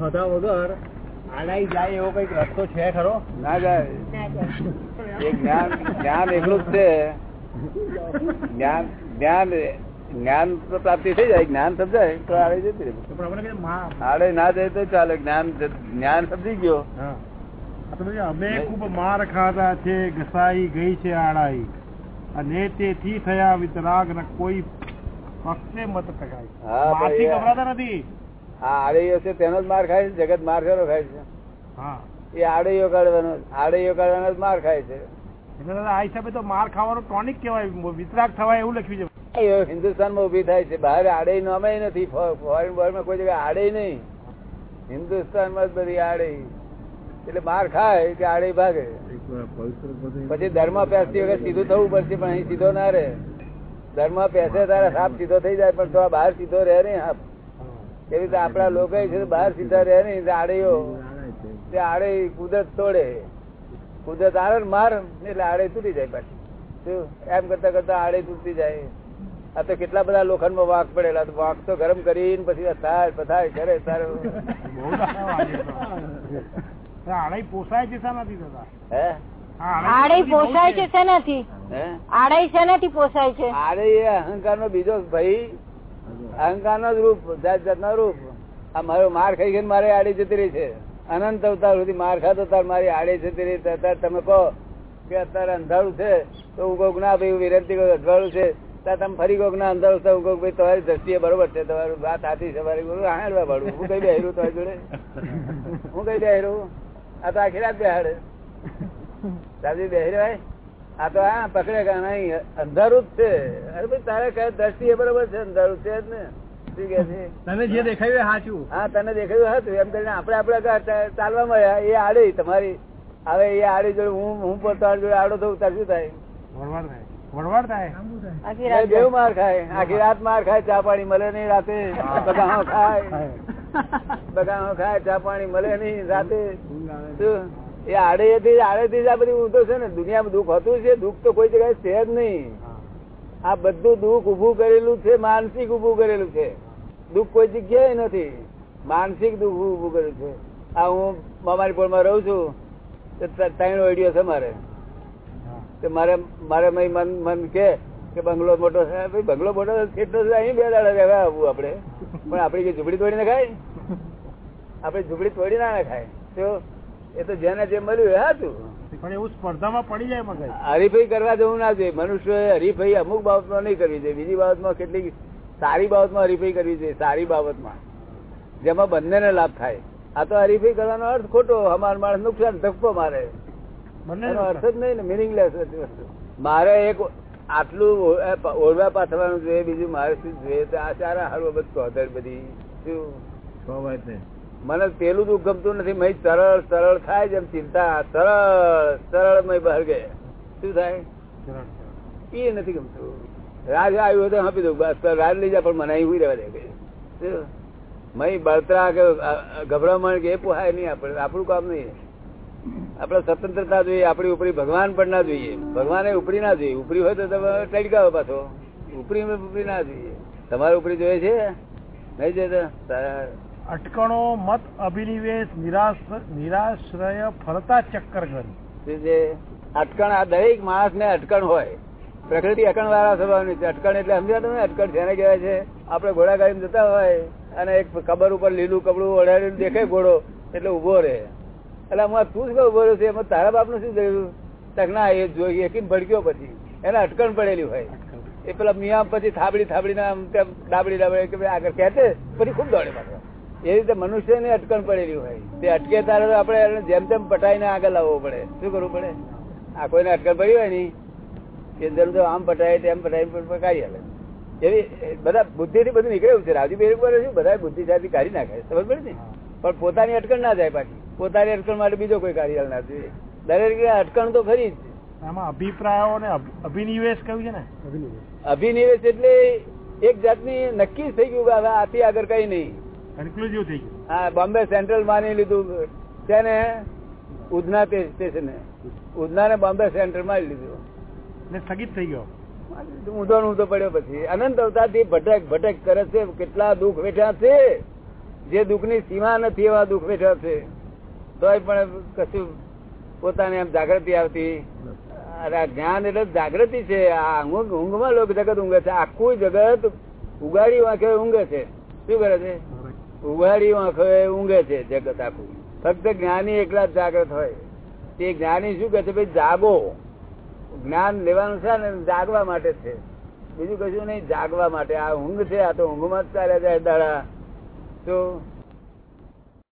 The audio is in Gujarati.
થતા વગર આડાઈ જાય એવો કંઈક રસ્તો છે ખરો? ના જાય. એ જ્ઞાન જ્ઞાન એટલું જ છે. જ્ઞાન જ્ઞાન જ્ઞાન તો પ્રાપ્તિ થઈ જાય જ્ઞાન સમજાય તો આડે જતી રહે આડે ના જાય તો ચાલે જ્ઞાન જ્ઞાન સમજી ગયો. હા. તો અમે ખૂબ માર ખાધા છે ઘસાઈ ગઈ છે આડાઈ. અને તેથી થયા વિતરાગ ન કોઈ પક્ષે મત ટકાય હા, ગભરાતા નથી. આ આડેયો છે તેનો જ માર ખાય છે જગત માર ખરો ખાય છે? એ આડેયો કાઢવાનો આડેયો કાઢવાનો જ માર ખાય છે. આ હિસાબે તો માર ખાવાનું ટોનિક કહેવાય વિતરાક થવાય એવું લખ્યું છે. હિન્દુસ્તાનમાં ઊભી થાય છે બહાર આડે નામે નથી ફોરેન બોર્ડમાં કોઈ જગ્યાએ આડે નહીં. હિન્દુસ્તાનમાં જ બધી આડે એટલે માર ખાય કે આડે ભાગે. પછી ધર્મ પેસતી વગર સીધું થવું પડશે પણ અહીં સીધો ના રહે. ધર્મ પેસે તારા સાપ સીધો થઈ જાય પણ તો આ બહાર સીધો રહે નહીં સાપ એવી રીતે આપડા લોકો છે બહાર સીધા રહે નહીં તે તે આડે કુદરત તોડે. કુદરત આવે ને માર એટલે આડે તૂટી જાય પાછી. એમ કરતા કરતા આડે તૂટી જાય. આ તો કેટલા બધા લોખંડમાં વાંક પડેલા. તો વાંક તો ગરમ કરીને પછી થાય પથાય કરે તારે. આડાઈ પોસાય છે શાનાથી દાદા? હે? હા, પોસાય છે. શેનાથી? હે? આડઈ પોસાય છે? આડે અહંકાર નો બીજો ભાઈ અહંકાર નો જ રૂપ જાત જાત રૂપ. આ મારો માર ખાઈ ગઈ મારે આડી જતી રહી છે. અનંત અવતાર સુધી માર ખાતો તાર મારી આડે જતી રહી અત્યારે તમે કહો કે અત્યારે અંધારું છે, તો હું કહું ના ભાઈ વિરંતી કહું અજવાળું છે? ત્યાં તમે ફરી કોક ના, અંધારું છે હું કહું ભાઈ, તમારી દ્રષ્ટિએ બરોબર છે. તમારું વાત આથી છે, મારી બોલું હાણવા ભાડું હું કઈ બેહરું તમારી જોડે? હું કઈ બેહરું આ તો આખી રાત બેહાડે. દાદી બેહરી ભાઈ આ તો હા પકડે કે નહીં અંધારું જ છે. અરે ભાઈ તારે કઈ દ્રષ્ટિએ બરોબર છે? અંધારું છે જ ને. તને જે દેખાયું સાચું. હા તને દેખાયું હતું એમ કરીને આપણે આપણે ચાલવા મળ્યા એ આડે તમારી. હવે એ આડી જોડે હું હું પોતાની જોડે આડો થયું તાર શું થાય? વડવાડ થાય. વડવાડ આખી રાત બેવ માર ખાય. આખી રાત માર ખાય ચા પાણી મળે નહીં રાતે. બગાહો ખાય. બગાહો ખાય ચા પાણી મળે નહીં રાતે. શું? એ આડેથી આડેથી આ બધી ઊંધો છે ને દુનિયામાં દુઃખ હતું છે દુઃખ તો કોઈ જગ્યાએ છે જ નહીં. આ બધું દુઃખ ઉભું કરેલું છે માનસિક ઉભું કરેલું છે. દુઃખ કોઈ જગ્યાએ નથી. માનસિક દુઃખ ઉભું કરેલું છે. આ હું મામારી પોળમાં રહું છું તો ત્રણ ઓડિયો છે મારે. તો મારે મારે મય મન મન કે કે બંગલો મોટો છે. ભાઈ બંગલો મોટો કેટલો છે અહીં બે દાડા રહેવા આવવું આપણે. પણ આપડી કે ઝૂંપડી તોડી નખાય આપણે ઝૂંપડી તોડી ના નખાય તો એ તો જેને જે મળ્યું એ હતું પણ એવું સ્પર્ધામાં પડી જાય મગજ. હરીફાઈ કરવા જવું ના જોઈએ. મનુષ્ય હરીફાઈ અમુક બાબતમાં નહીં કરવી જોઈએ. બીજી બાબતમાં કેટલીક સારી બાબતમાં હરીફાઈ કરવી જોઈએ સારી બાબતમાં. જેમાં બંનેને લાભ થાય. આ તો હરીફાઈ કરવાનો અર્થ ખોટો. અમાર માણસ નુકસાન ધક્કો મારે. બંને એનો અર્થ જ નહીં ને મિનિંગલેસ વસ્તુ. મારે એક આટલું ઓરવા પાથરવાનું જોઈએ બીજું મારે શું જોઈએ? આ સારા હારું બધું બધી શું? મને પેલું દુઃખ ગમતું નથી મય સરળ સરળ થાય જેમ ચિંતા. સરળ સરળ મય બહાર ગયા. શું થાય? એ નથી ગમતું. રાજ આવ્યું તો આપી દઉં બસ રાજ લઈ જા પણ મને અહીં રહેવા દે. કે મય બળતરા કે ગભરામણ કે એ પોહાય નહીં આપણે આપણું કામ નહીં. આપણે સ્વતંત્રતા જોઈએ આપણી ઉપરી ભગવાન પણ ના જોઈએ. ભગવાને ઉપરી ના જોઈએ. ઉપરી હોય તો તમે ટડકાવો પાછો. ઉપરી ઉપરી ના જોઈએ. તમારે ઉપરી જોઈએ છે? નહીં જોઈએ તો? અટકણો મત અભિનિવેશ નિરાશ નિરાશ્રય ફરતા ચક્કર કરી અટકણ આ દરેક માણસ ને અટકણ હોય પ્રકૃતિ અકણ વાળા સ્વભાવની છે. અટકણ એટલે સમજ્યા તમે અટકણ જેને કહેવાય છે. આપડે ઘોડા ગાડી જતા હોય અને એક કબર ઉપર લીલું કપડું ઓઢાડેલું દેખાય ઘોડો એટલે ઊભો રહે. એટલે હું તું જ ઊભો રહ્યો છે? એમાં તારા બાપનું શું થયું? તકના એ જોઈ એકીને ભડક્યો પછી. એને અટકણ પડેલી હોય. એ પેલા મિયા પછી થાબડી થાબડી ના ડાબડી ડાબડી આગળ કહેતે પછી ખૂબ દોડે પાછો. એ રીતે મનુષ્યને અટકણ પડેલી હોય. તે અટકે તારે આપણે એને જેમ તેમ પટાઈને આગળ લાવવો પડે. શું કરવું પડે? આ કોઈને અટકણ પડી હોયની કે જેમ તો આમ પટાય તેમ પટાઈ કાઢી હાલે એવી બધા બુદ્ધિ થી બધું નીકળ્યું છે. રાજુ બેરી પર શું બધા બુદ્ધિશાળી કાઢી નાખે ખબર પડે ને? પણ પોતાની અટકણ ના જાય પાછી. પોતાની અટકણ માટે બીજો કોઈ કાર્ય હાલ ના જોઈએ. દરેક અટકણ તો ખરી જ. આમાં અભિપ્રાયો ને અભિનિવેશ કહ્યું છે ને? અભિનિવેશ એટલે એક જાતની નક્કી થઈ ગયું કે હવે આથી આગળ કઈ નહીં. કન્ક્લુઝિવ થઈ ગયું. હા બોમ્બે સેન્ટ્રલ માની લીધું. છે ને? ઉધના સ્ટેશન ઉધના ને. બોમ્બે સેન્ટ્રલમાં લીધું. ને સ્થગિત થઈ ગયો. ઊંધો ઊંધો પડ્યો પછી. અનંત અવતારથી ભટક ભટક કરે છે. કેટલા દુઃખ વેઠ્યા છે. જે દુઃખની સીમા નથી એવા દુઃખ વેઠ્યા છે. તોય પણ કશું પોતાને એમ જાગૃતિ આવતી. અરે આ જ્ઞાન એટલે જાગૃતિ છે. આ ઊંઘ ઊંઘમાં લોકો જગત ઊંઘે છે. આખું જગત ઉગાડી વાંખે ઊંઘે છે. શું કરે છે? ઉગાડી આંખો ઊંઘે છે જગત આખું. ફક્ત જ્ઞાની એકલા જ જાગૃત હોય. તે જ્ઞાની શું કહે છે? ભાઈ, જાગો. જ્ઞાન લેવાનું છે ને, જાગવા માટે છે. બીજું કશું નહીં, જાગવા માટે. આ ઊંઘ છે, આ તો ઊંઘમાં જ ચાલ્યા જાય દાડા. તો